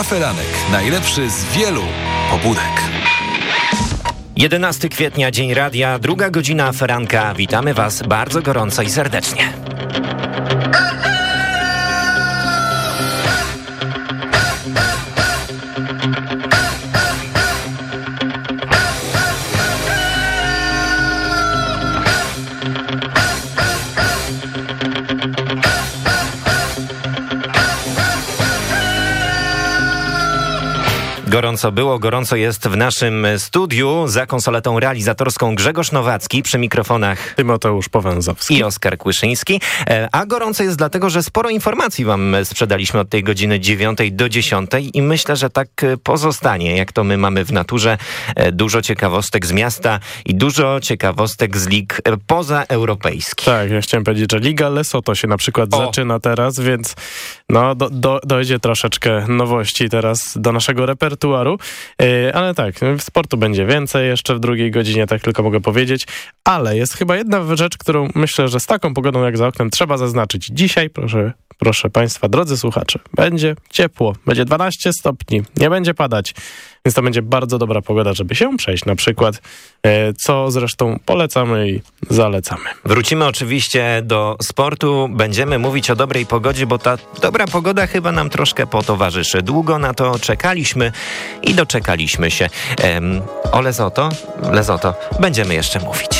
Aferanek. Najlepszy z wielu pobudek. 11 kwietnia, Dzień Radia, druga godzina Aferanka. Witamy Was bardzo gorąco i serdecznie. Gorąco było, gorąco jest w naszym studiu. Za konsoletą realizatorską Grzegorz Nowacki, przy mikrofonach Tymoteusz Powęzowski i Oskar Kłyszyński. E, a gorąco jest dlatego, że sporo informacji wam sprzedaliśmy od tej godziny 9 do 10 i myślę, że tak pozostanie, jak to my mamy w naturze. E, dużo ciekawostek z miasta i dużo ciekawostek z lig e, pozaeuropejskich. Tak, ja chciałem powiedzieć, że Liga Lesoto się na przykład o. zaczyna teraz, więc no, do, do, dojdzie troszeczkę nowości teraz do naszego repertuaru e, ale tak, sportu będzie więcej jeszcze w drugiej godzinie, tak tylko mogę powiedzieć, ale jest chyba jedna rzecz, którą myślę, że z taką pogodą jak za oknem trzeba zaznaczyć. Dzisiaj, proszę, proszę Państwa, drodzy słuchacze, będzie ciepło, będzie 12 stopni, nie będzie padać. Więc to będzie bardzo dobra pogoda, żeby się przejść na przykład, e, co zresztą polecamy i zalecamy. Wrócimy oczywiście do sportu. Będziemy mówić o dobrej pogodzie, bo ta dobra pogoda chyba nam troszkę potowarzyszy. Długo na to czekaliśmy i doczekaliśmy się. O Lesoto, Lesoto będziemy jeszcze mówić.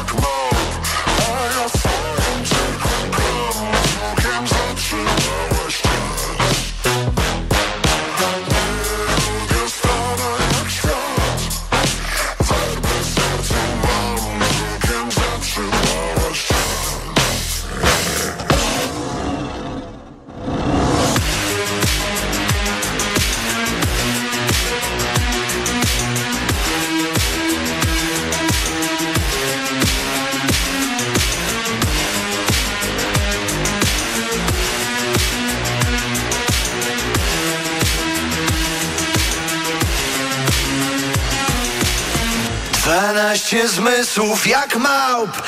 małp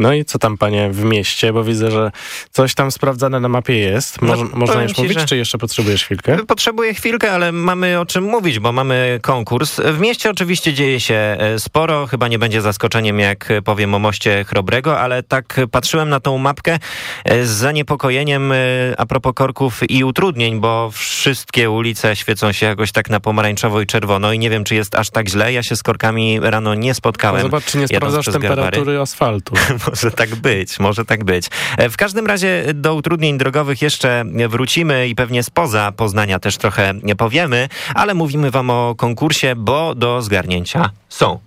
No i co tam, panie, w mieście? Bo widzę, że coś tam sprawdzane na mapie jest. No, można już mówić, czy jeszcze potrzebujesz chwilkę? Potrzebuję chwilkę, ale mamy o czym mówić, bo mamy konkurs. W mieście oczywiście dzieje się e, sporo. Chyba nie będzie zaskoczeniem, jak powiem o moście Chrobrego, ale tak patrzyłem na tą mapkę e, z zaniepokojeniem e, a propos korków i utrudnień, bo wszystkie ulice świecą się jakoś tak na pomarańczowo i czerwono i nie wiem, czy jest aż tak źle. Ja się z korkami rano nie spotkałem. No zobacz, czy nie sprawdzasz temperatury asfaltu. może tak być, może tak być. W każdym razie do utrudnień drogowych jeszcze wrócimy i pewnie spoza Poznania też trochę nie powiemy, ale mówimy wam o konkursie, bo do zgarnięcia są.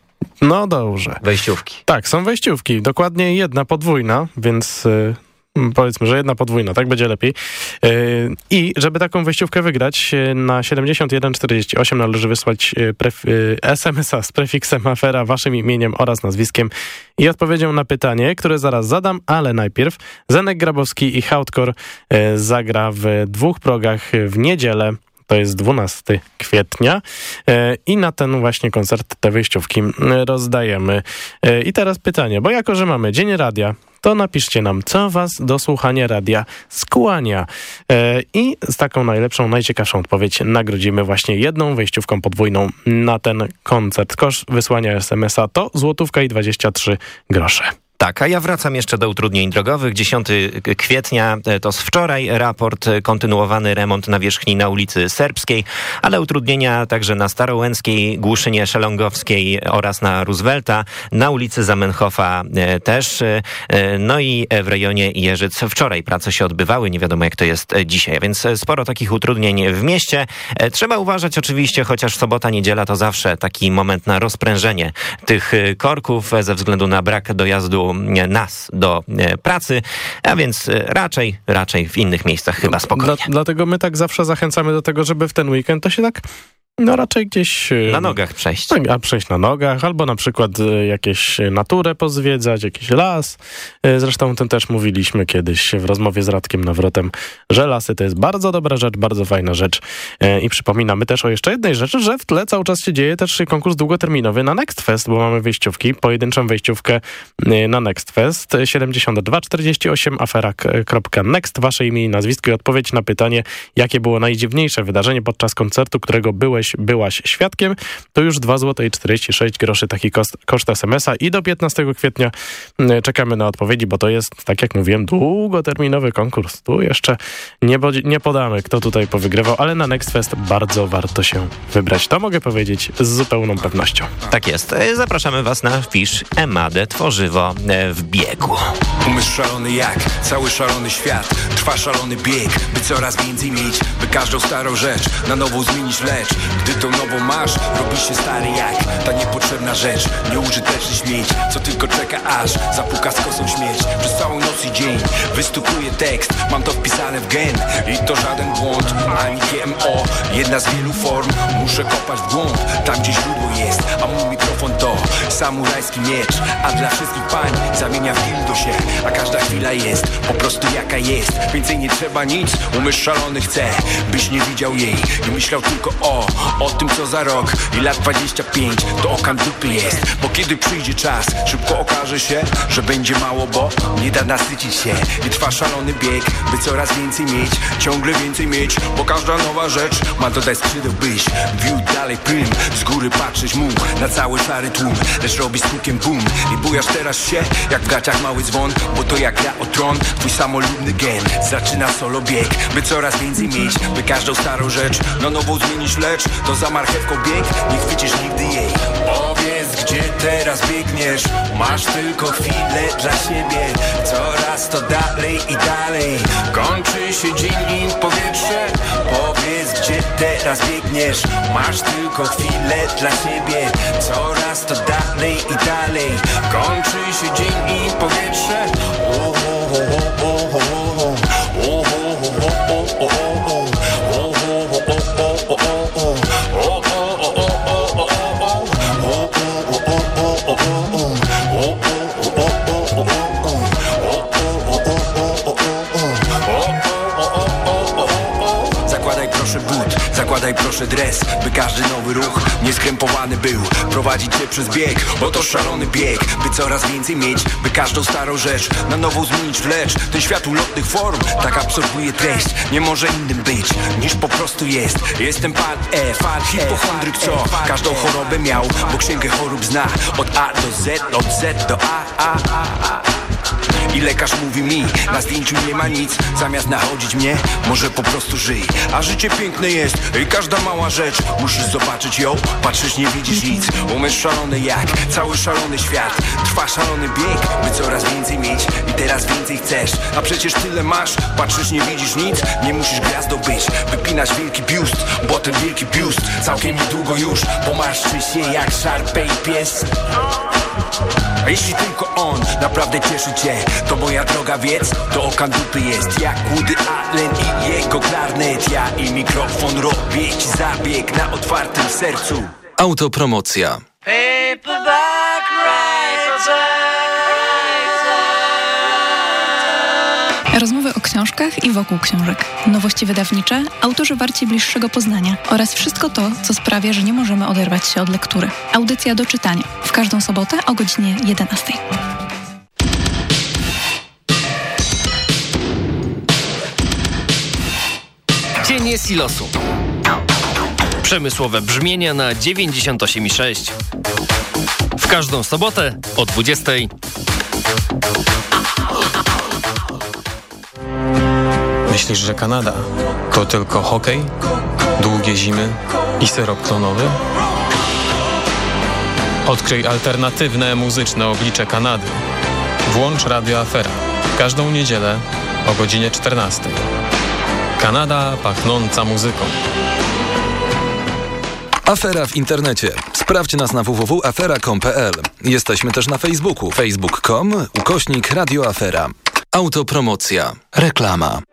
No dobrze. Wejściówki. Tak, są wejściówki. Dokładnie jedna podwójna, więc y, Mm, powiedzmy, że jedna podwójna, tak będzie lepiej. E, I żeby taką wejściówkę wygrać, e, na 7148 należy wysłać SMS-a e, z prefiksem afera, waszym imieniem oraz nazwiskiem i odpowiedzią na pytanie, które zaraz zadam, ale najpierw Zenek Grabowski i Houtkor zagra w dwóch progach w niedzielę to jest 12 kwietnia i na ten właśnie koncert te wyjściówki rozdajemy. I teraz pytanie, bo jako, że mamy Dzień Radia, to napiszcie nam, co was do słuchania radia skłania. E, I z taką najlepszą, najciekawszą odpowiedź nagrodzimy właśnie jedną wejściówką podwójną na ten koncert. Kosz wysłania SMS-a to złotówka i 23 grosze. Tak, a ja wracam jeszcze do utrudnień drogowych. 10 kwietnia e, to z wczoraj raport, e, kontynuowany remont nawierzchni na ulicy Serbskiej, ale utrudnienia także na Starołęckiej, Głuszynie Szelongowskiej oraz na Roosevelta, na ulicy Zamenhofa e, też, no i w rejonie Jeżyc wczoraj prace się odbywały, nie wiadomo jak to jest dzisiaj, więc sporo takich utrudnień w mieście. Trzeba uważać oczywiście, chociaż sobota, niedziela to zawsze taki moment na rozprężenie tych korków ze względu na brak dojazdu nas do e, pracy, a więc e, raczej, raczej w innych miejscach chyba spokojnie. Dla, dlatego my tak zawsze zachęcamy do tego, żeby w ten weekend to się tak no raczej gdzieś... E, na nogach przejść. Tak, a przejść na nogach, albo na przykład e, jakieś naturę pozwiedzać, jakiś las. Zresztą o tym też mówiliśmy kiedyś w rozmowie z Radkiem Nawrotem, że lasy to jest bardzo dobra rzecz, bardzo fajna rzecz. I przypominamy też o jeszcze jednej rzeczy, że w tle cały czas się dzieje też konkurs długoterminowy na Next Fest, bo mamy wyjściówki, pojedynczą wejściówkę na Next Fest 7248 afera.next, wasze imię i nazwisko i odpowiedź na pytanie, jakie było najdziwniejsze wydarzenie podczas koncertu, którego byłeś byłeś, byłaś świadkiem, to już 2 zł i 46 groszy taki koszt, koszt SMS-a i do 15 kwietnia mm, czekamy na odpowiedzi, bo to jest, tak jak mówiłem, długoterminowy konkurs. Tu jeszcze nie, nie podamy, kto tutaj powygrywał, ale na Next Fest bardzo warto się wybrać. To mogę powiedzieć z zupełną pewnością. Tak jest. E, zapraszamy Was na fisz Emadę Tworzywo e, w biegu. Umysł szalony jak cały szalony świat. Trwa szalony bieg, by coraz więcej mieć, by każdą starą rzecz na nową zmienić lecz. Gdy tą nową masz, robisz się stary jak ta niepotrzebna rzecz. Nieużyteczny śmieć, co tylko czeka aż Zapuka z kosą śmierć. Przez całą noc i dzień Wystukuje tekst, mam to wpisane w gen. I to żaden błąd, ani GMO Jedna z wielu form, muszę kopać w głąb. Tam gdzie źródło jest, a mój mikrofon to Samurajski miecz, a dla wszystkich pań Zamienia w dildo się, a każda chwila jest Po prostu jaka jest, więcej nie trzeba nic Umysł szalony chce, byś nie widział jej. I myślał tylko o o tym co za rok i lat 25 to okan dupy jest Bo kiedy przyjdzie czas, szybko okaże się Że będzie mało, bo nie da nasycić się. I trwa szalony bieg, by coraz więcej mieć Ciągle więcej mieć, bo każda nowa rzecz Ma dodać skrzydeł, byś wiódł dalej prym. Z góry patrzeć mógł na cały szary tłum Lecz robi skutkiem boom i bujasz teraz się Jak w gaciach mały dzwon, bo to jak gra o tron. Twój samolubny gen zaczyna solo bieg By coraz więcej mieć, by każdą starą rzecz Na nową zmienić lecz to za marchewką bieg, nie chwycisz nigdy jej. Powiedz, gdzie teraz biegniesz? Masz tylko chwilę dla siebie. Coraz to dalej i dalej. Kończy się dzień i powietrze. Powiedz, gdzie teraz biegniesz? Masz tylko chwilę dla siebie. Coraz to dalej i dalej. Kończy się dzień i powietrze. Noszę dres By każdy nowy ruch nieskrępowany był. Prowadzić cię przez bieg, bo to szalony bieg By coraz więcej mieć, by każdą starą rzecz Na nową zmienić lecz Ten świat ulotnych form tak absorbuje treść Nie może innym być, niż po prostu jest. Jestem pan E, fan hipochondryk co Każdą chorobę miał, bo księgę chorób zna. Od A do Z, od Z do A, A, A, A. I lekarz mówi mi, na zdjęciu nie ma nic. Zamiast nachodzić mnie, może po prostu żyj. A życie piękne jest i każda mała rzecz. Musisz zobaczyć ją, patrzysz nie widzisz nic. Umysł szalony jak cały szalony świat. Trwa szalony bieg, by coraz więcej mieć. I teraz więcej chcesz, a przecież tyle masz. Patrzysz nie widzisz nic, nie musisz gwiazdą być. Wypinasz wielki biust, bo ten wielki biust Całkiem niedługo już pomarszczy się jak szarpej pies a jeśli tylko on naprawdę cieszy cię To moja droga wiedz, to okan dupy jest. Jak Woody Allen i jego klarnet. Ja i mikrofon robię ci zabieg na otwartym sercu. Autopromocja. Paperback Rozmowy o książkach i wokół książek. Nowości wydawnicze, autorzy warci bliższego poznania oraz wszystko to, co sprawia, że nie możemy oderwać się od lektury. Audycja do czytania. W każdą sobotę o godzinie 11. Cienie silosu. Przemysłowe brzmienia na 98,6. W każdą sobotę o 20. Myślisz, że Kanada to tylko hokej, długie zimy i syrop klonowy? Odkryj alternatywne muzyczne oblicze Kanady. Włącz Radio Afera. Każdą niedzielę o godzinie 14. Kanada pachnąca muzyką. Afera w internecie. Sprawdź nas na www.afera.com.pl. Jesteśmy też na Facebooku. facebook.com ukośnik radioafera. Autopromocja. Reklama.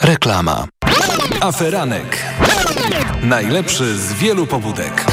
Reklama. Aferanek. Najlepszy z wielu pobudek.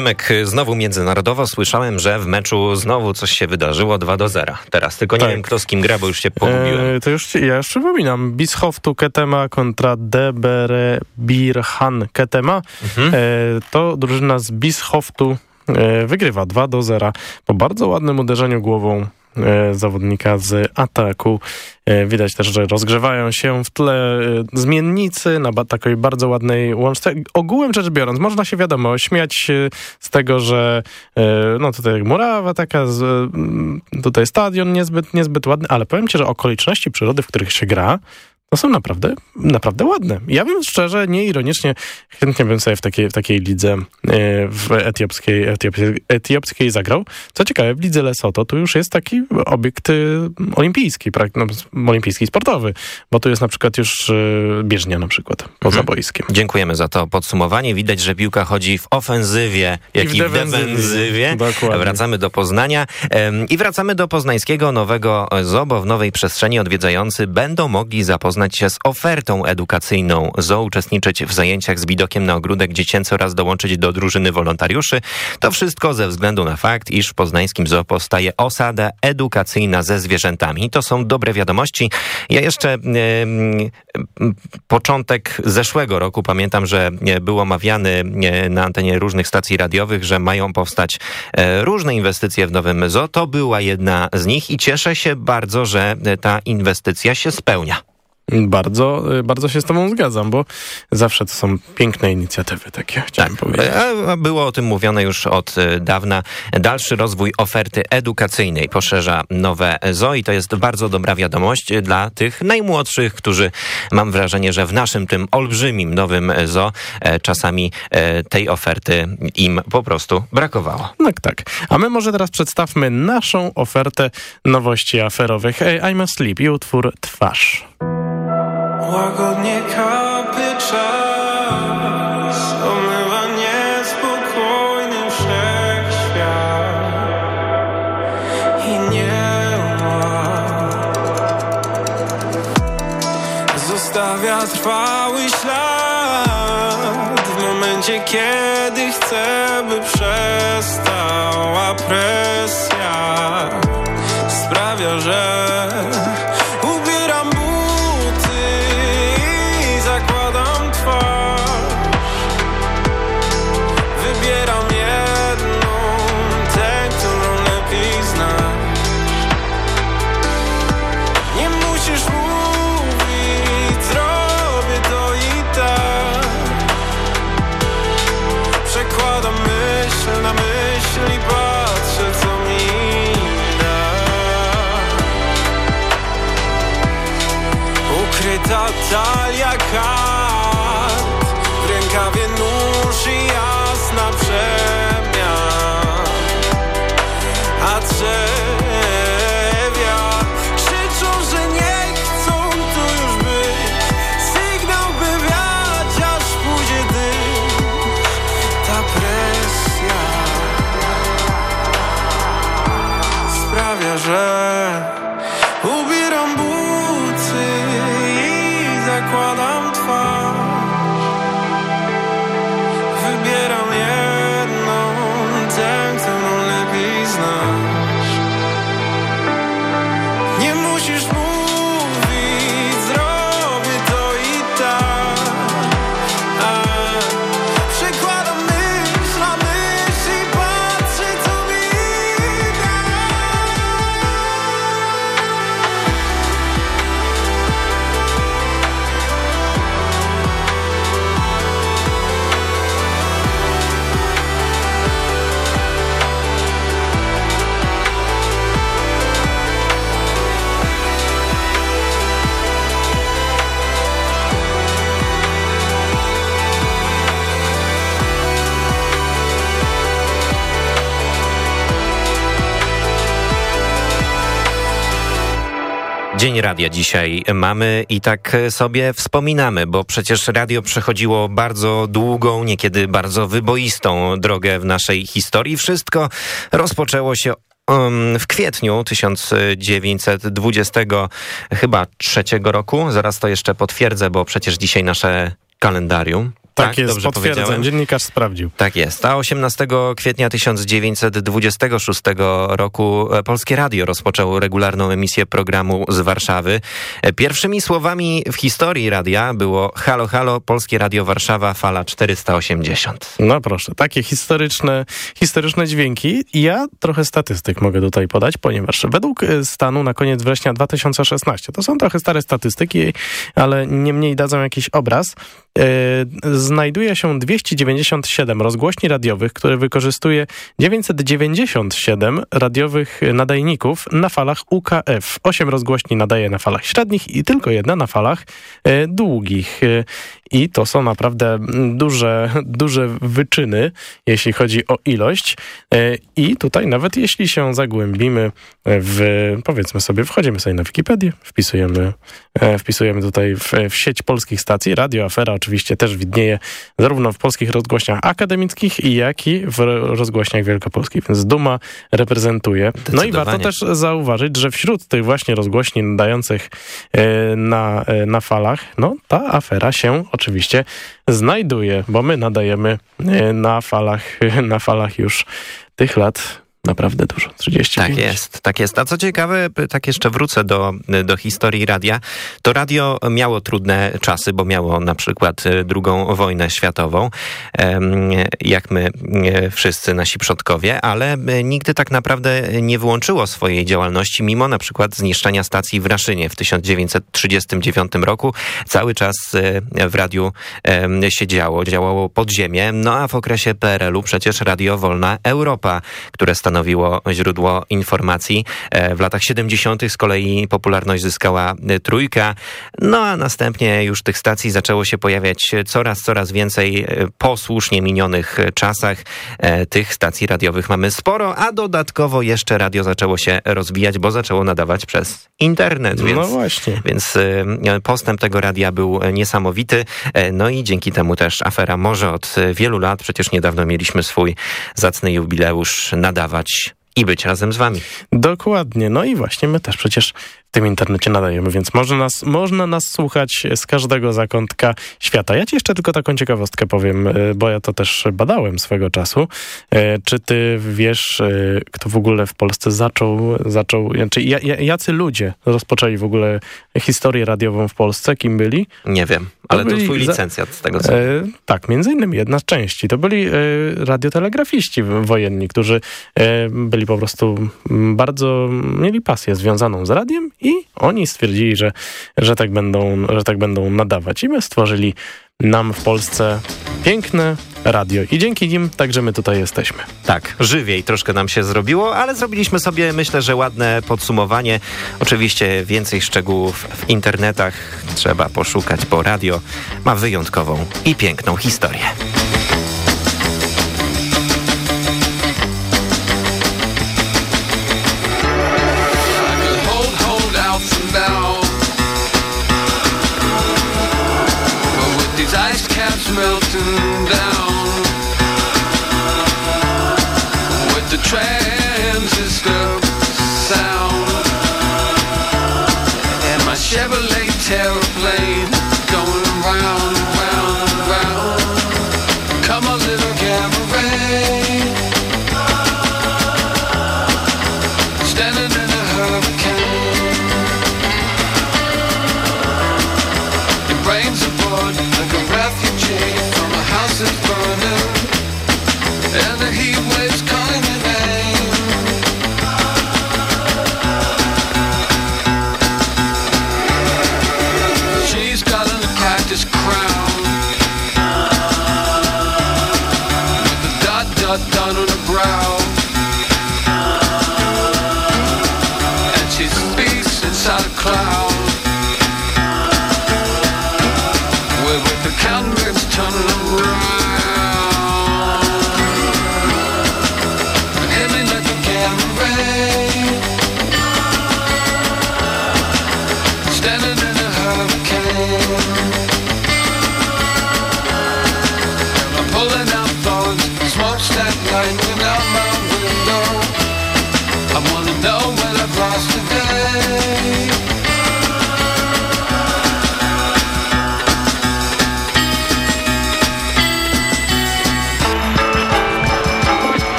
Tymek, znowu międzynarodowo słyszałem, że w meczu znowu coś się wydarzyło 2 do 0. Teraz tylko nie tak. wiem, kto z kim gra, bo już się pogubiłem. E, to już ja już przypominam. Bishoftu Ketema kontra Debere Birhan Ketema. Mhm. E, to drużyna z Bishoftu e, wygrywa 2 do 0 po bardzo ładnym uderzeniu głową zawodnika z ataku. E, widać też, że rozgrzewają się w tle e, zmiennicy na takiej bardzo ładnej łączce. Ogółem rzecz biorąc, można się wiadomo śmiać z tego, że no tutaj murawa taka, tutaj stadion niezbyt, niezbyt ładny, ale powiem ci, że okoliczności przyrody, w których się gra, no są naprawdę, naprawdę ładne. Ja bym szczerze, nieironicznie, chętnie bym sobie w takiej, w takiej lidze e, w etiopskiej, etiopskiej, etiopskiej zagrał. Co ciekawe, w lidze Lesoto tu już jest taki obiekt e, olimpijski, no, olimpijski sportowy, bo tu jest na przykład już e, bieżnia na przykład poza mhm. boiskiem. Dziękujemy za to podsumowanie. Widać, że piłka chodzi w ofensywie, jak i, i w defensywie. Dokładnie. Wracamy do Poznania i wracamy do poznańskiego nowego zoo, bo w nowej przestrzeni odwiedzający będą mogli zapoznać zapoznać się z ofertą edukacyjną ZOO, uczestniczyć w zajęciach z widokiem na ogródek dziecięcy oraz dołączyć do drużyny wolontariuszy. To wszystko ze względu na fakt, iż w poznańskim ZOO powstaje osada edukacyjna ze zwierzętami. To są dobre wiadomości. Ja jeszcze początek zeszłego roku pamiętam, że był omawiany na antenie różnych stacji radiowych, że mają powstać e, różne inwestycje w nowym ZOO. To była jedna z nich i cieszę się bardzo, że ta inwestycja się spełnia. Bardzo, bardzo się z tobą zgadzam, bo zawsze to są piękne inicjatywy takie, chciałem tak. powiedzieć. Było o tym mówione już od y, dawna. Dalszy rozwój oferty edukacyjnej poszerza nowe ZO i to jest bardzo dobra wiadomość dla tych najmłodszych, którzy mam wrażenie, że w naszym tym olbrzymim nowym ZO e, czasami e, tej oferty im po prostu brakowało. Tak, tak. A my może teraz przedstawmy naszą ofertę nowości aferowych. I Must Sleep i utwór Twarz. Łagodnie kapie czas Omywa niespokojny wszechświat I nie ma Zostawia trwały talia kart W rękawie nóż i jasna przemian. A drzewa Dzień Radia dzisiaj mamy i tak sobie wspominamy, bo przecież radio przechodziło bardzo długą, niekiedy bardzo wyboistą drogę w naszej historii. Wszystko rozpoczęło się w kwietniu 1920 chyba trzeciego roku. Zaraz to jeszcze potwierdzę, bo przecież dzisiaj nasze kalendarium Tak, jest, dobrze potwierdzam. Dziennikarz sprawdził. Tak jest. A 18 kwietnia 1926 roku e, Polskie Radio rozpoczęło regularną emisję programu z Warszawy. E, Pierwszymi słowami w historii radia było Halo, halo, Polskie Radio Warszawa, fala 480. No proszę, takie historyczne, historyczne dźwięki. Ja trochę statystyk mogę tutaj podać, ponieważ według e, stanu na koniec września 2016, to są trochę stare statystyki, ale niemniej dadzą jakiś obraz, znajduje się 297 rozgłośni radiowych, które wykorzystuje 997 radiowych nadajników na falach UKF. 8 rozgłośni nadaje na falach średnich i tylko jedna na falach e, długich. E, I to są naprawdę duże, duże wyczyny, jeśli chodzi o ilość. E, I tutaj nawet jeśli się zagłębimy w, powiedzmy sobie, wchodzimy sobie na Wikipedię, wpisujemy, e, wpisujemy tutaj w, w sieć polskich stacji. Radio Afera oczywiście też widnieje zarówno w polskich rozgłośniach akademickich, jak i w rozgłośniach wielkopolskich, więc Duma reprezentuje. No i warto też zauważyć, że wśród tych właśnie rozgłośni nadających e, na, e, na falach, no ta afera się oczywiście znajduje, bo my nadajemy e, na falach, na falach już tych lat naprawdę dużo, 35. Tak jest, tak jest. A co ciekawe, tak jeszcze wrócę do, do historii radia, to radio miało trudne czasy, bo miało na przykład e, drugą wojnę światową, jak my e, wszyscy nasi przodkowie, ale nigdy tak naprawdę nie wyłączyło swojej działalności, mimo na przykład zniszczenia stacji w Raszynie w 1939 roku. Cały czas w radiu się działo, działało podziemie, no a w okresie PRL-u przecież Radio Wolna Europa, które stanowiło źródło informacji. E, W latach 70. z kolei popularność zyskała e, trójka, no a następnie już tych stacji zaczęło się pojawiać coraz, coraz więcej e, po słusznie minionych czasach. Tych stacji radiowych mamy sporo, a dodatkowo jeszcze radio zaczęło się rozwijać, bo zaczęło nadawać przez internet, więc, No właśnie. więc postęp tego radia był niesamowity. No i dzięki temu też afera może od wielu lat, przecież niedawno mieliśmy swój zacny jubileusz, nadawać i być razem z wami. Dokładnie. No i właśnie my też przecież w tym internecie nadajemy, więc można nas, można nas słuchać z każdego zakątka świata. Ja ci jeszcze tylko taką ciekawostkę powiem, y, bo ja to też badałem swego czasu. Y, Czy ty wiesz, y, kto w ogóle w Polsce zaczął, zaczął czy ja- ja- jacy ludzie rozpoczęli w ogóle historię radiową w Polsce? Kim byli? Nie wiem, ale to byli twój licencjat z tego co... E, tak, między innymi jedna z części. To byli e, radiotelegrafiści wojenni, którzy e, byli po prostu bardzo, mieli pasję związaną z radiem i oni stwierdzili, że, że, tak będą, że tak będą nadawać. I my stworzyli nam w Polsce piękne radio. I dzięki nim także my tutaj jesteśmy. Tak, żywiej troszkę nam się zrobiło, ale zrobiliśmy sobie, myślę, że ładne podsumowanie. Oczywiście więcej szczegółów w internetach trzeba poszukać, bo radio ma wyjątkową i piękną historię.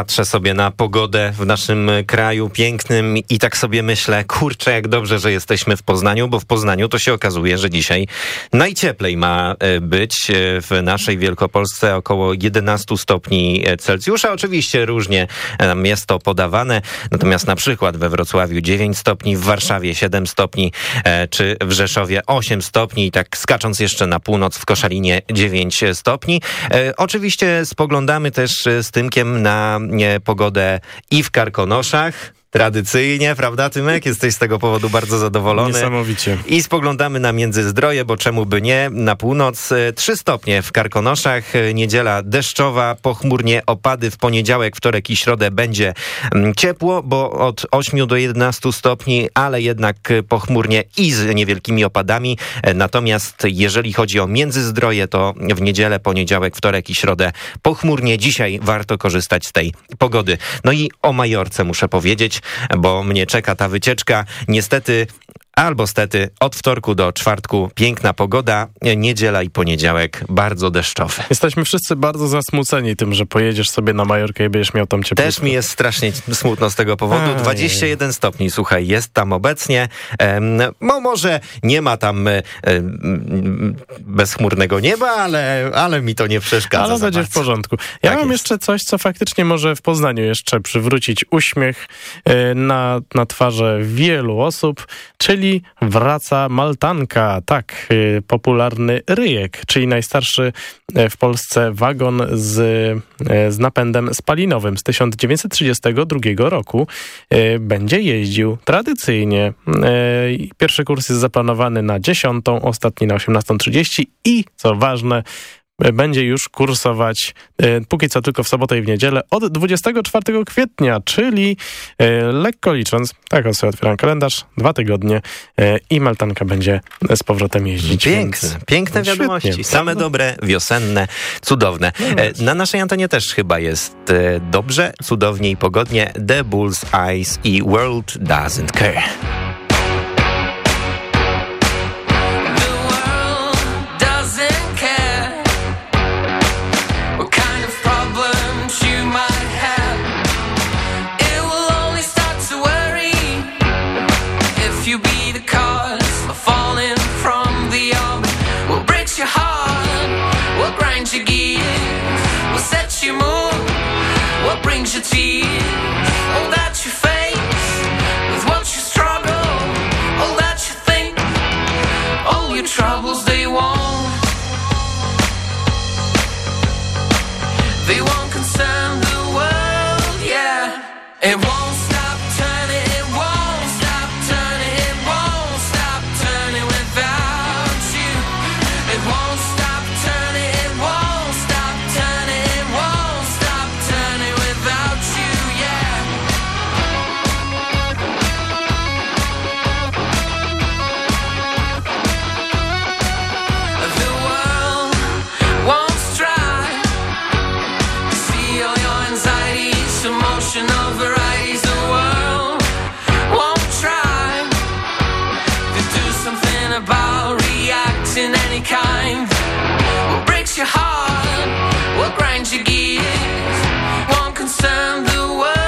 Patrzę sobie na pogodę w naszym kraju pięknym i tak sobie myślę, kurczę, jak dobrze, że jesteśmy w Poznaniu, bo w Poznaniu to się okazuje, że dzisiaj najcieplej ma e, być e, w naszej Wielkopolsce około 11 stopni Celsjusza. Oczywiście różnie jest to podawane, natomiast na przykład we Wrocławiu 9 stopni, w Warszawie 7 stopni, e, czy w Rzeszowie 8 stopni i tak skacząc jeszcze na północ w Koszalinie 9 stopni. Oczywiście spoglądamy też z Tymkiem na pogodę i w Karkonoszach, tradycyjnie, prawda Tymek? Jesteś z tego powodu bardzo zadowolony. Niesamowicie. I spoglądamy na Międzyzdroje, bo czemu by nie? Na północ 3 stopnie w Karkonoszach, niedziela deszczowa, pochmurnie opady w poniedziałek, wtorek i środę będzie mm, ciepło, bo od 8 do 11 stopni, ale jednak pochmurnie i z niewielkimi opadami. Natomiast jeżeli chodzi o Międzyzdroje, to w niedzielę, poniedziałek, wtorek i środę pochmurnie. Dzisiaj warto korzystać z tej pogody. No i o Majorce muszę powiedzieć bo mnie czeka ta wycieczka. Niestety albo stety od wtorku do czwartku piękna pogoda, niedziela i poniedziałek bardzo deszczowe. Jesteśmy wszyscy bardzo zasmuceni tym, że pojedziesz sobie na Majorkę i będziesz miał tam ciepło. Też mi jest strasznie smutno z tego powodu. 21 stopni, słuchaj, jest tam obecnie. no może nie ma tam bezchmurnego nieba, ale, ale mi to nie przeszkadza. Ale będzie w porządku. Ja tak mam jest. jeszcze coś, co faktycznie może w Poznaniu jeszcze przywrócić uśmiech e, na, na twarze wielu osób, czyli wraca Maltanka, tak, y, popularny ryjek, czyli najstarszy e, w Polsce wagon z, e, z napędem spalinowym z 1932 roku. Będzie jeździł tradycyjnie. Pierwszy kurs jest zaplanowany na 10, ostatni na 18.30 i, co ważne, będzie już kursować e, póki co tylko w sobotę i w niedzielę od 24 kwietnia, czyli e, lekko licząc, tak sobie otwieram kalendarz, dwa tygodnie e, i Maltanka będzie z powrotem jeździć. Piękne, więc, piękne wiadomości, świetnie. same dobre, wiosenne, cudowne. No Na naszej antenie też chyba jest dobrze, cudownie i pogodnie The Bull's Eyes i World Doesn't Care. that you face, with what you struggle, that you think, your troubles they won't, they won't. kind. What breaks your heart? What grinds your gears? Won't concern the world.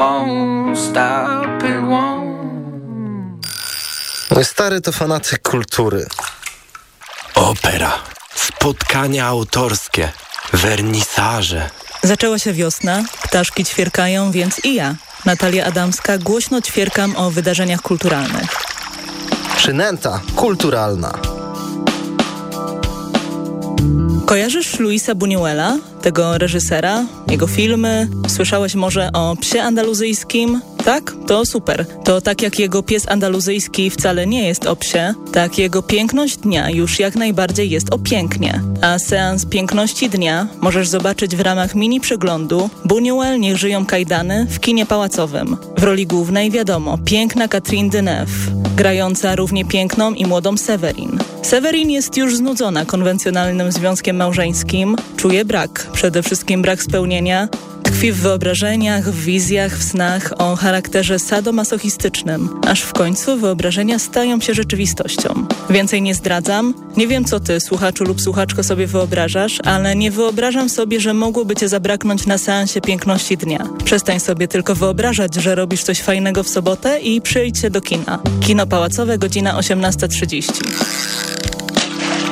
won't stop, it won't. Mój stary to fanatyk kultury. Opera, spotkania autorskie, wernisaże. Zaczęła się wiosna, ptaszki ćwierkają, więc i ja, Natalia Adamska, głośno ćwierkam o wydarzeniach kulturalnych. Przynęta kulturalna. Kojarzysz Luisa Buñuela, tego reżysera, jego filmy? Słyszałeś może o psie andaluzyjskim? Tak? To super. To tak jak jego pies andaluzyjski wcale nie jest o psie, tak jego piękność dnia już jak najbardziej jest o pięknie. A seans piękności dnia możesz zobaczyć w ramach mini przeglądu Buñuel Niech żyją kajdany w kinie pałacowym. W roli głównej wiadomo, piękna Catherine Deneuve, grająca równie piękną i młodą Severin. Severin jest już znudzona konwencjonalnym związkiem małżeńskim, czuje brak, przede wszystkim brak spełnienia, tkwi w wyobrażeniach, w wizjach, w snach o charakterze sadomasochistycznym, aż w końcu wyobrażenia stają się rzeczywistością. Więcej nie zdradzam. Nie wiem, co ty, słuchaczu lub słuchaczko, sobie wyobrażasz, ale nie wyobrażam sobie, że mogłoby cię zabraknąć na seansie piękności dnia. Przestań sobie tylko wyobrażać, że robisz coś fajnego w sobotę i przyjdź się do kina. Kino Pałacowe, godzina 18.30.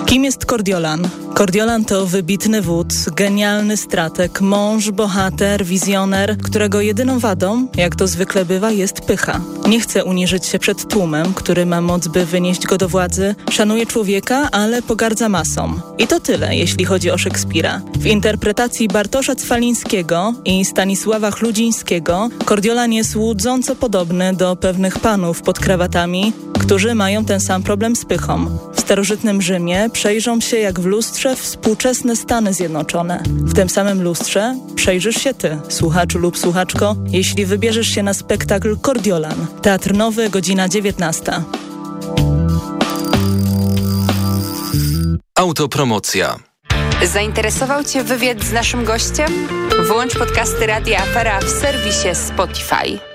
Kim jest Cordiolan? Cordiolan to wybitny wódz, genialny strateg, mąż, bohater, wizjoner, którego jedyną wadą, jak to zwykle bywa, jest pycha. Nie chce uniżyć się przed tłumem, który ma moc, by wynieść go do władzy, szanuje człowieka, ale pogardza masą. I to tyle, jeśli chodzi o Szekspira. W interpretacji Bartosza Cwalińskiego i Stanisława Chludzińskiego Cordiolan jest łudząco podobny do pewnych panów pod krawatami, którzy mają ten sam problem z pychą. W starożytnym Rzymie przejrzą się jak w lustrze współczesne Stany Zjednoczone. W tym samym lustrze przejrzysz się ty, słuchaczu lub słuchaczko, jeśli wybierzesz się na spektakl Cordiolan. Teatr Nowy, godzina 19. Autopromocja. Zainteresował Cię wywiad z naszym gościem? Włącz podcasty Radia Afera w serwisie Spotify.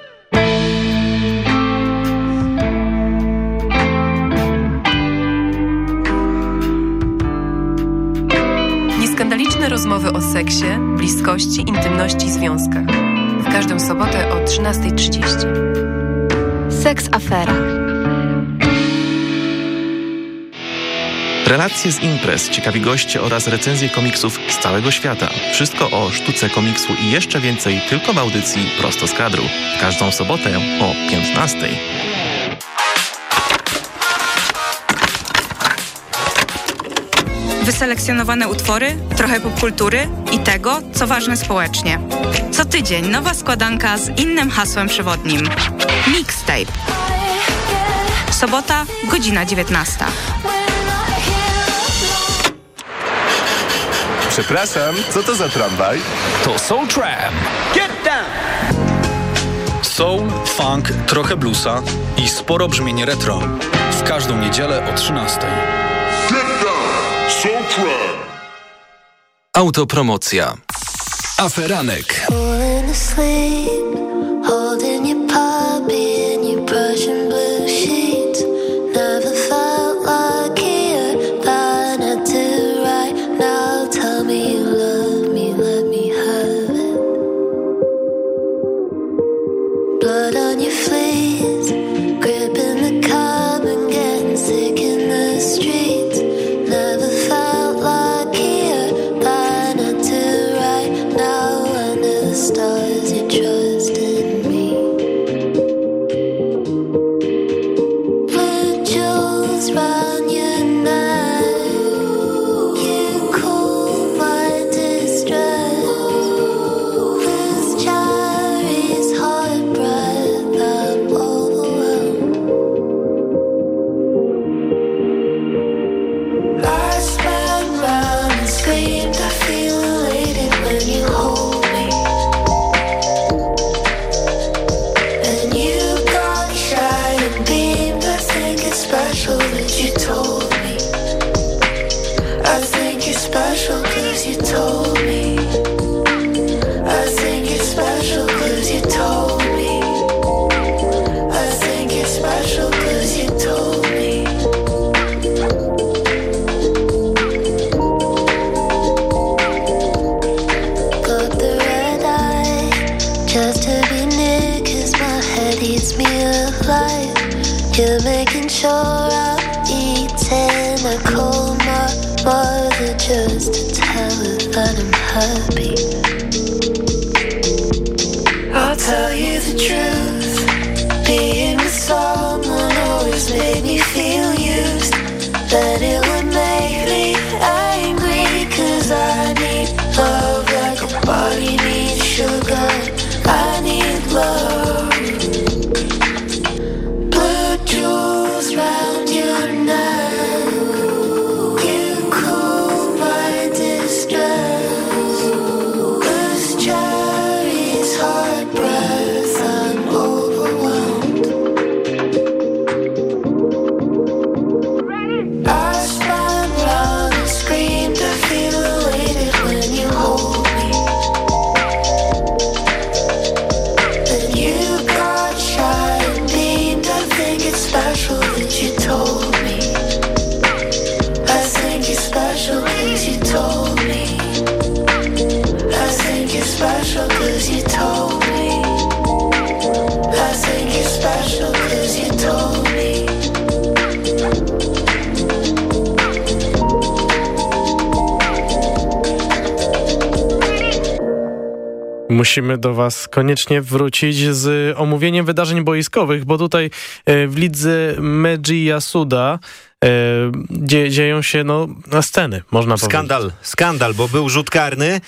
Rozmowy o seksie, bliskości, intymności i związkach. W każdą sobotę o 13.30. Seks Afera. Relacje z imprez, ciekawi goście oraz recenzje komiksów z całego świata. Wszystko o sztuce komiksu i jeszcze więcej tylko w audycji Prosto z kadru. W każdą sobotę o 15. Wyselekcjonowane utwory, trochę popkultury i tego, co ważne społecznie. Co tydzień nowa składanka z innym hasłem przewodnim. Mixtape. Sobota, godzina 19. Przepraszam, co to za tramwaj? To Soul Tram. Get down! Soul, funk, trochę bluesa i sporo brzmienie retro. W każdą niedzielę o 13. Autopromocja. Aferanek. Musimy do Was koniecznie wrócić z omówieniem wydarzeń boiskowych, bo tutaj e, w lidze Meji Yasuda e, dzie, dzieją się no, sceny, można powiedzieć. Skandal, skandal, bo był rzut karny,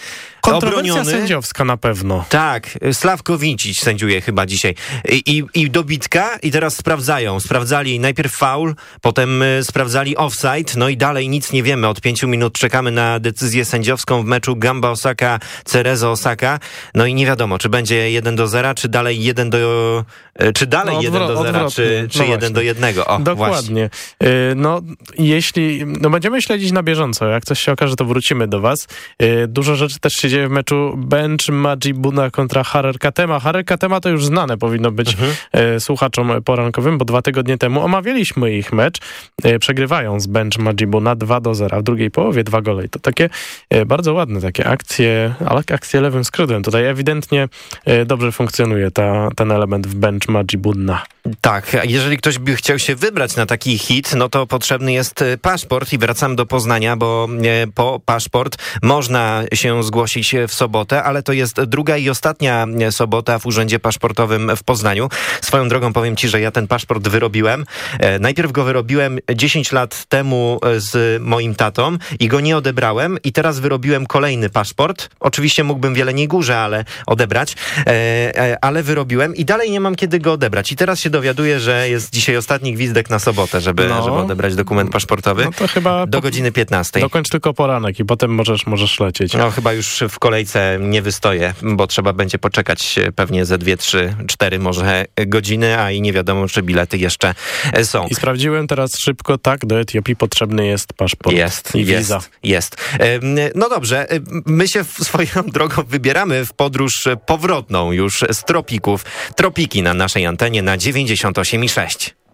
Kontrowersja obroniony. sędziowska na pewno. Tak, Sławko Wincić sędziuje chyba dzisiaj. I, i, I dobitka i teraz sprawdzają. Sprawdzali najpierw faul, potem y, sprawdzali offside, no i dalej nic nie wiemy. Od pięciu minut czekamy na decyzję sędziowską w meczu Gamba Osaka, Cerezo Osaka. No i nie wiadomo, czy będzie 1 do 0, czy dalej 1 do... y, Czy dalej No, 1 do odwro- 0, odwrotnie. czy, czy No 1 właśnie. do 1. O, właśnie. Dokładnie. Y, No, jeśli, no będziemy śledzić na bieżąco, jak coś się okaże, to wrócimy do was. Y, Dużo rzeczy też się dzieje w meczu Bench Majibuna kontra Harer Katema. Harer Katema to już znane powinno być Mhm. y, słuchaczom porankowym, bo dwa tygodnie temu omawialiśmy ich mecz. Y, Przegrywają z Bench Majibuna 2 do 0, a w drugiej połowie dwa gole. I to takie y, bardzo ładne takie akcje, ale akcje lewym skrzydłem. Tutaj ewidentnie dobrze funkcjonuje ta, ten element w Bench Majibuna. Tak, jeżeli ktoś by chciał się wybrać na taki hit, no to potrzebny jest e, paszport i wracam do Poznania, bo e, po paszport można się zgłosić w sobotę, ale to jest druga i ostatnia e, sobota w Urzędzie Paszportowym w Poznaniu. Swoją drogą powiem Ci, że ja ten paszport wyrobiłem. E, Najpierw go wyrobiłem 10 lat temu e, z moim tatą i go nie odebrałem i teraz wyrobiłem kolejny paszport. Oczywiście mógłbym w Jeleniej Górze, ale odebrać, ale wyrobiłem i dalej nie mam kiedy go odebrać. I teraz się dowiaduję, że jest dzisiaj ostatni gwizdek na sobotę, żeby, No. żeby odebrać dokument paszportowy. No to chyba do godziny 15. Dokończ tylko poranek i potem możesz, możesz lecieć. No chyba już w kolejce nie wystoję, bo trzeba będzie poczekać e, pewnie ze dwie, trzy, cztery może godziny, a i nie wiadomo, czy bilety jeszcze e, są. I sprawdziłem teraz szybko, tak, do Etiopii potrzebny jest paszport Jest, i wiza. jest. No dobrze, my się w swoją drogą wybieramy w podróż powrotną już z tropików. Tropiki na naszej antenie na 98,6.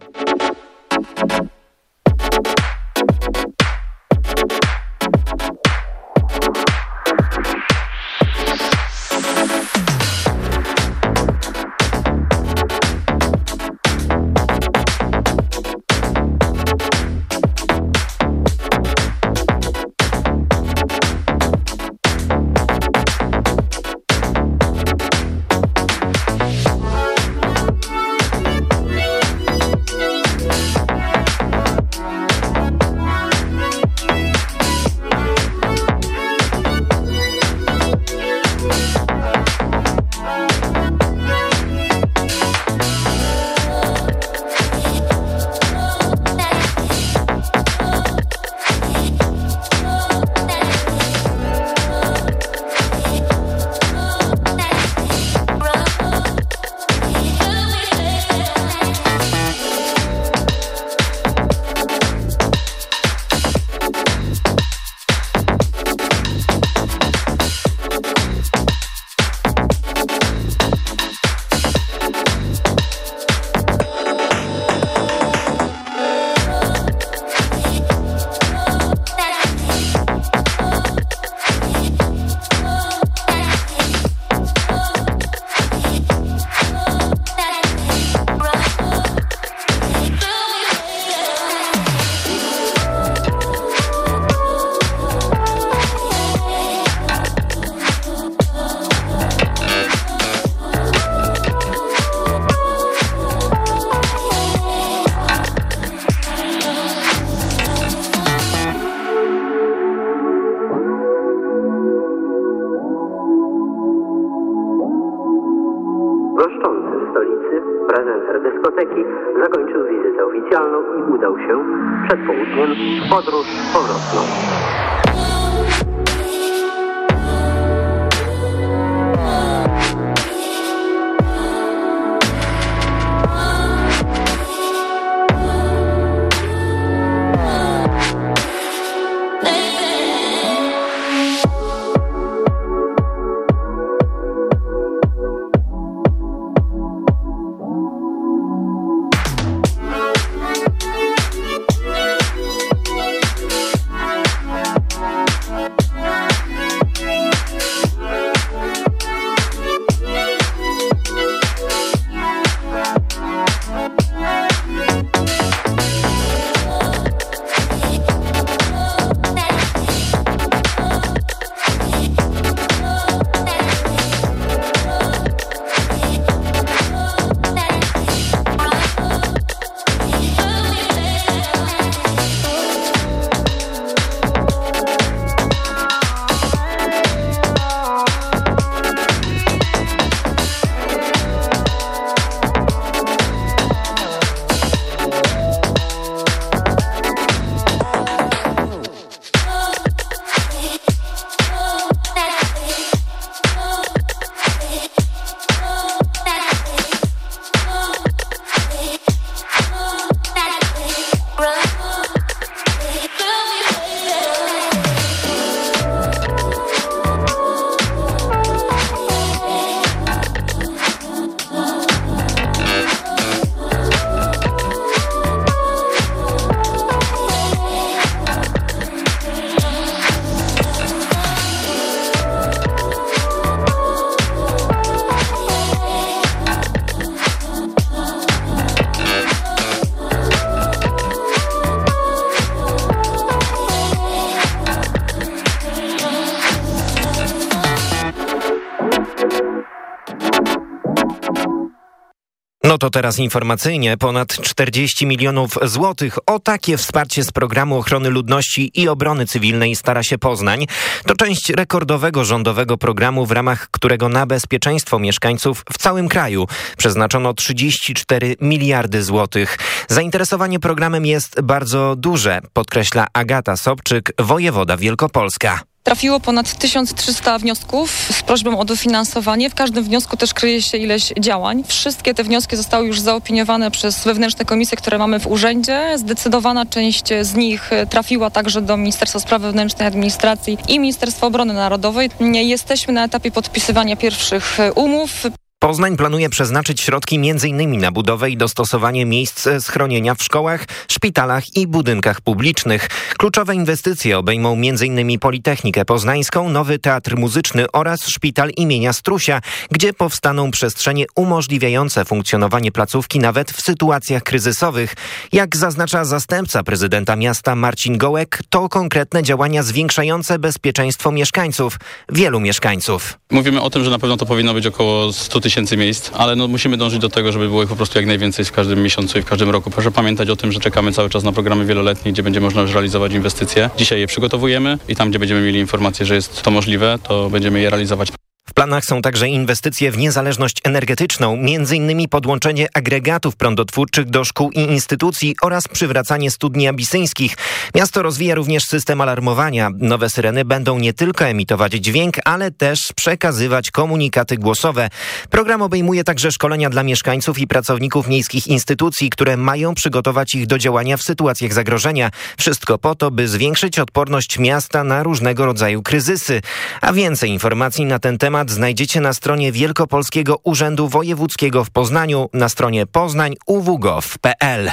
To teraz informacyjnie ponad 40 milionów złotych o takie wsparcie z programu ochrony ludności i obrony cywilnej stara się Poznań. To część rekordowego rządowego programu, w ramach którego na bezpieczeństwo mieszkańców w całym kraju przeznaczono 34 miliardy złotych. Zainteresowanie programem jest bardzo duże, podkreśla Agata Sobczyk, wojewoda Wielkopolska. Trafiło ponad 1300 wniosków z prośbą o dofinansowanie. W każdym wniosku też kryje się ileś działań. Wszystkie te wnioski zostały już zaopiniowane przez wewnętrzne komisje, które mamy w urzędzie. Zdecydowana część z nich trafiła także do Ministerstwa Spraw Wewnętrznych Administracji i Ministerstwa Obrony Narodowej. Jesteśmy na etapie podpisywania pierwszych umów. Poznań planuje przeznaczyć środki m.in. na budowę i dostosowanie miejsc schronienia w szkołach, szpitalach i budynkach publicznych. Kluczowe inwestycje obejmą m.in. Politechnikę Poznańską, nowy teatr muzyczny oraz szpital imienia Strusia, gdzie powstaną przestrzenie umożliwiające funkcjonowanie placówki nawet w sytuacjach kryzysowych. Jak zaznacza zastępca prezydenta miasta Marcin Gołek, to konkretne działania zwiększające bezpieczeństwo mieszkańców, wielu mieszkańców. Mówimy o tym, że na pewno to powinno być około 100 tysięcy tysięcy miejsc, ale no musimy dążyć do tego, żeby było ich po prostu jak najwięcej w każdym miesiącu i w każdym roku. Proszę pamiętać o tym, że czekamy cały czas na programy wieloletnie, gdzie będzie można realizować inwestycje. Dzisiaj je przygotowujemy i tam, gdzie będziemy mieli informację, że jest to możliwe, to będziemy je realizować. W planach są także inwestycje w niezależność energetyczną, m.in. podłączenie agregatów prądotwórczych do szkół i instytucji oraz przywracanie studni abisyńskich. Miasto rozwija również system alarmowania. Nowe syreny będą nie tylko emitować dźwięk, ale też przekazywać komunikaty głosowe. Program obejmuje także szkolenia dla mieszkańców i pracowników miejskich instytucji, które mają przygotować ich do działania w sytuacjach zagrożenia. Wszystko po to, by zwiększyć odporność miasta na różnego rodzaju kryzysy. A więcej informacji na ten temat znajdziecie na stronie Wielkopolskiego Urzędu Wojewódzkiego w Poznaniu na stronie poznań.uwgov.pl.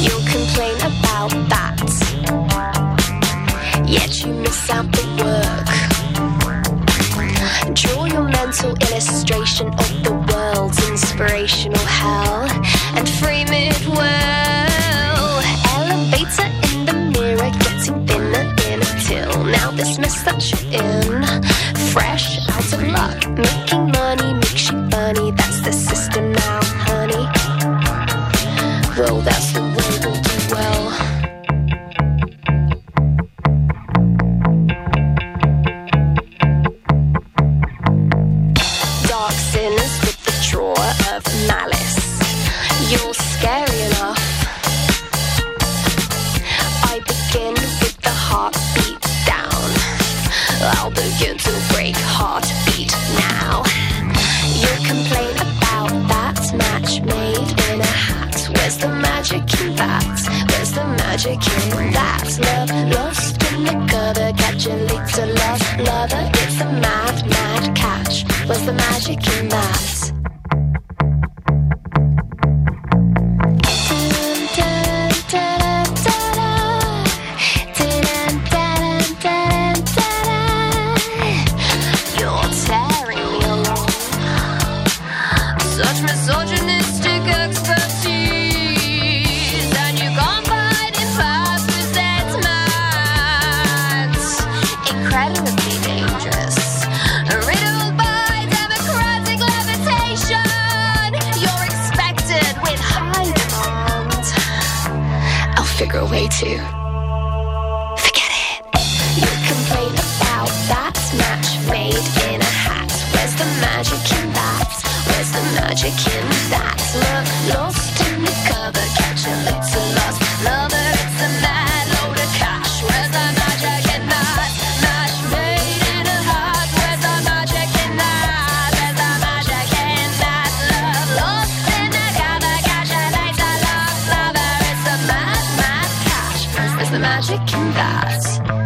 You'll complain about that, yet you miss out mental illustration of the world's inspirational hell and frame it well. Elevator in the mirror, getting thinner in a till. Now this mess that you're in, fresh out of luck, making money makes you funny. That's the system now, honey. Well, that's the magic in that?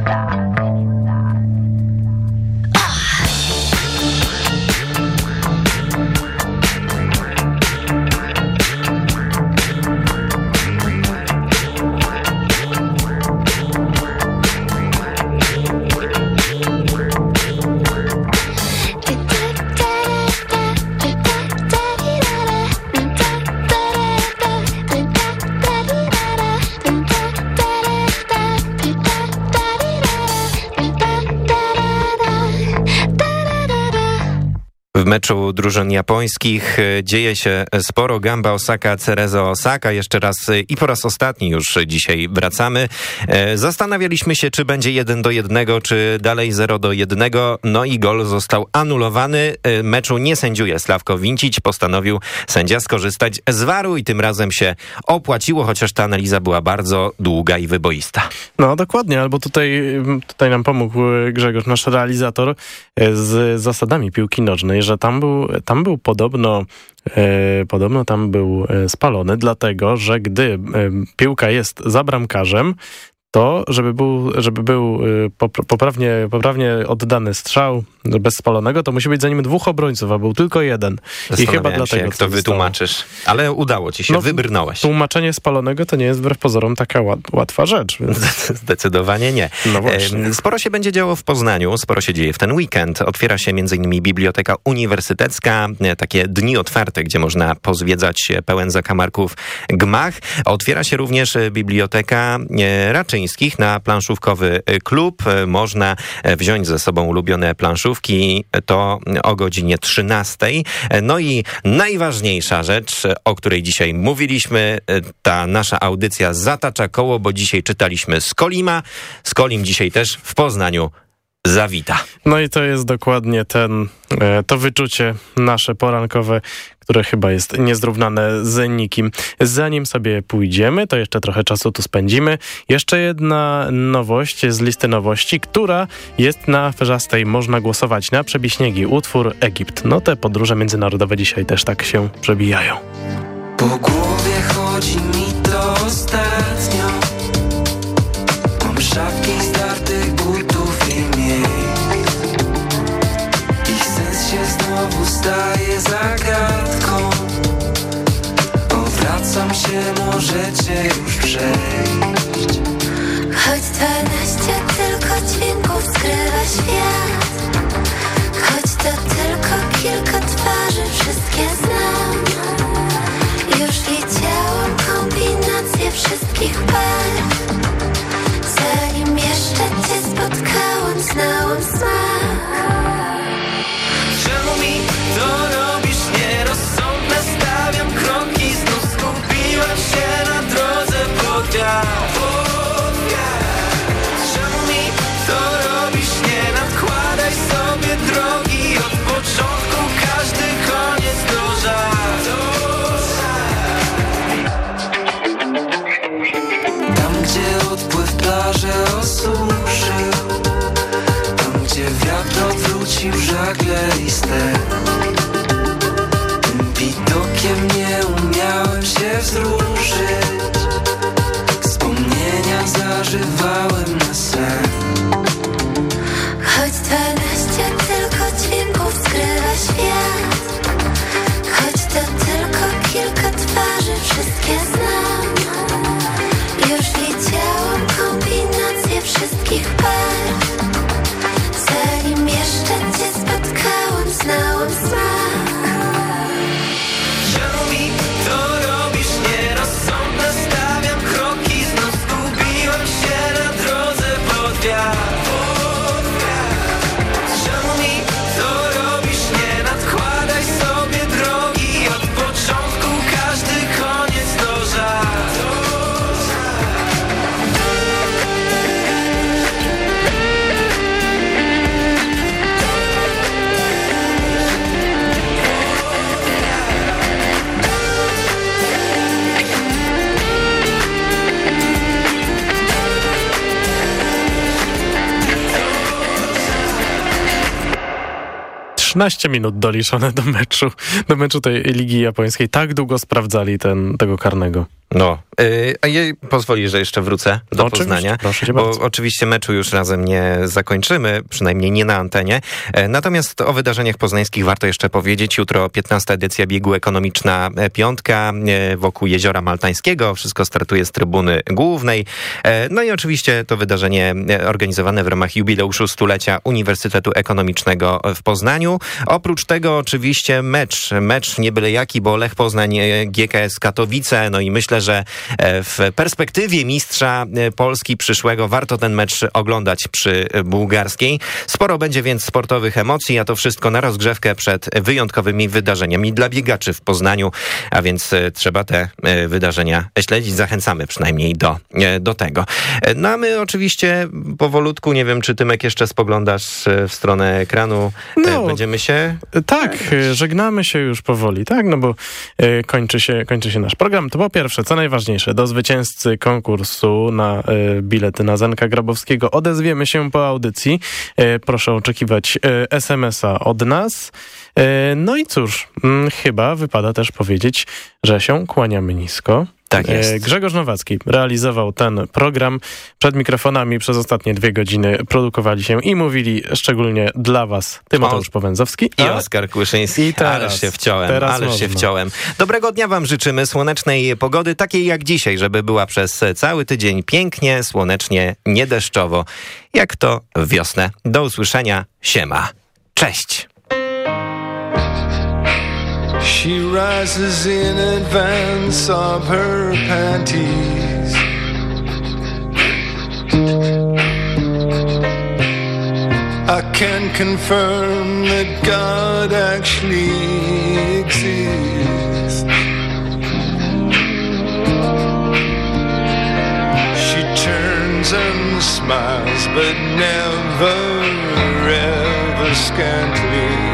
W meczu drużyn japońskich e, dzieje się sporo. Gamba Osaka, Cerezo Osaka. Jeszcze raz e, i po raz ostatni już dzisiaj wracamy. E, Zastanawialiśmy się, czy będzie 1 do 1, czy dalej 0 do 1. No i gol został anulowany. Meczu nie sędziuje Sławko Wincić. Postanowił sędzia skorzystać z waru i tym razem się opłaciło, chociaż ta analiza była bardzo długa i wyboista. No dokładnie, albo tutaj, tutaj nam pomógł Grzegorz, nasz realizator, z zasadami piłki nożnej, że tam był, tam był podobno, e, podobno tam był e, spalony, dlatego, że gdy e, piłka jest za bramkarzem, to żeby był, żeby był popr- poprawnie, poprawnie oddany strzał bez spalonego, to musi być za nim dwóch obrońców, a był tylko jeden. I chyba dlatego się, jak to wytłumaczysz. Ale udało ci się, No, wybrnąłeś. Tłumaczenie spalonego to nie jest wbrew pozorom taka łat, łatwa rzecz. Więc... Zdecydowanie nie. No właśnie. Sporo się będzie działo w Poznaniu, sporo się dzieje w ten weekend. Otwiera się m.in. Biblioteka Uniwersytecka, e, takie dni otwarte, gdzie można pozwiedzać pełen zakamarków gmach. Otwiera się również e, Biblioteka e, Raczyńskich na planszówkowy klub. Można wziąć ze sobą ulubione planszówki, to o godzinie 13. E, No i najważniejsza rzecz, o której dzisiaj mówiliśmy, ta nasza audycja zatacza koło, bo dzisiaj czytaliśmy z Kolima. Z Kolim dzisiaj też w Poznaniu zawita. No i to jest dokładnie ten, e, to wyczucie nasze porankowe, które chyba jest niezrównane z nikim. Zanim sobie pójdziemy, to jeszcze trochę czasu tu spędzimy. Jeszcze jedna nowość z listy nowości, która jest na Ferzastej. Można głosować na Przebiśniegi, utwór Egipt. No te podróże międzynarodowe dzisiaj też tak się przebijają. Po wszystkich barw Zanim jeszcze cię spotkałam, znałam smak plażę osuszył Tam gdzie wiatr odwrócił żagle ster Tym widokiem nie umiałem się wzruszyć. Wspomnienia zażywałem na sen 13 minut doliczone do meczu, do meczu tej Ligi Japońskiej. Tak długo sprawdzali ten, tego karnego. No, yy, a je pozwoli, że jeszcze wrócę do No, Poznania, proszę bo bardzo. oczywiście meczu już razem nie zakończymy, przynajmniej nie na antenie. E, Natomiast o wydarzeniach poznańskich warto jeszcze powiedzieć. Jutro 15. edycja biegu ekonomiczna e, Piątka e, wokół Jeziora Maltańskiego. Wszystko startuje z trybuny głównej. E, No i oczywiście to wydarzenie e, organizowane w ramach jubileuszu stulecia Uniwersytetu Ekonomicznego w Poznaniu. Oprócz tego oczywiście mecz, mecz nie byle jaki, bo Lech Poznań, e, GKS Katowice, no i myślę, że e, w perspektywie mistrza e, Polski przyszłego warto ten mecz oglądać przy bułgarskiej. Sporo będzie więc sportowych emocji, a to wszystko na rozgrzewkę przed wyjątkowymi wydarzeniami dla biegaczy w Poznaniu, a więc e, trzeba te wydarzenia śledzić. Zachęcamy przynajmniej do, do tego. No a my oczywiście powolutku, nie wiem, czy Tymek jeszcze spoglądasz w stronę ekranu. No. Będziemy się... Tak, żegnamy się już powoli, tak, no bo kończy, się, kończy się nasz program. To po pierwsze, co najważniejsze, do zwycięzcy konkursu na e, bilety na Zenka Grabowskiego odezwiemy się po audycji. E, proszę oczekiwać e, SMS-a od nas. No i cóż, mm, chyba wypada też powiedzieć, że się kłaniamy nisko. Tak jest. E, Grzegorz Nowacki realizował ten program. Przed mikrofonami przez ostatnie dwie godziny produkowali się i mówili szczególnie dla was Tymoteusz Powędzowski. I a- Oskar Kłyszyński. I teraz, się wciąłem, teraz się wciąłem. Dobrego dnia wam życzymy, słonecznej pogody, takiej jak dzisiaj, żeby była przez cały tydzień pięknie, słonecznie, niedeszczowo, jak to wiosnę. Do usłyszenia, siema. Cześć. She rises in advance of her panties. I can confirm that God actually exists. She turns and smiles, but never, ever scantily.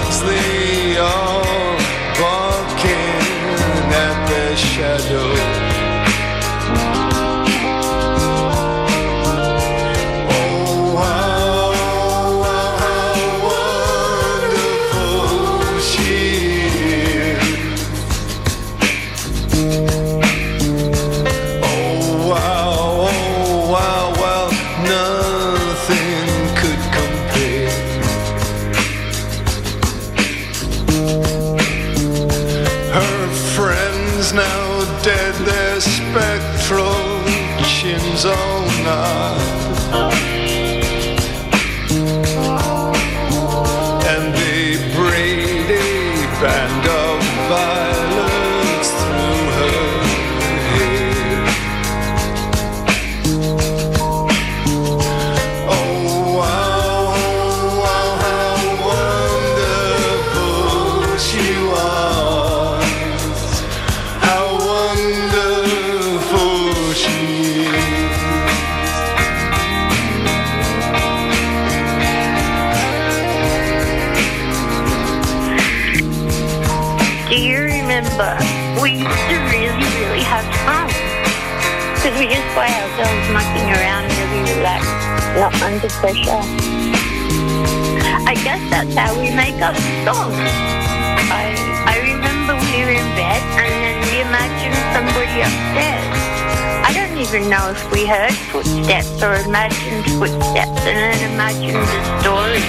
or imagined footsteps and then imagined story.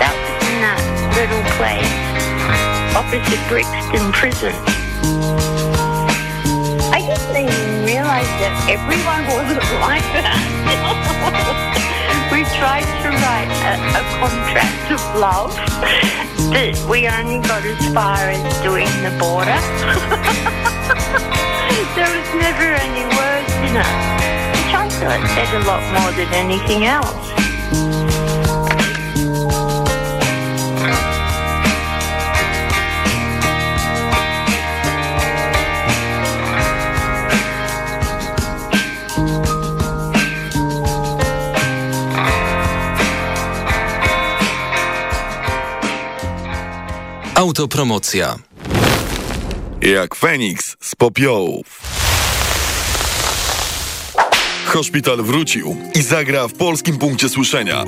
That was in that little place opposite Brixton Prison. I didn't realize that everyone wasn't like that. we tried to write a, a contract of love, but we only got as far as doing the border. there was never any words which I thought said a lot more than anything else. Autopromocja. Jak Feniks z popiołów. Hospital wrócił i zagra w polskim punkcie słyszenia.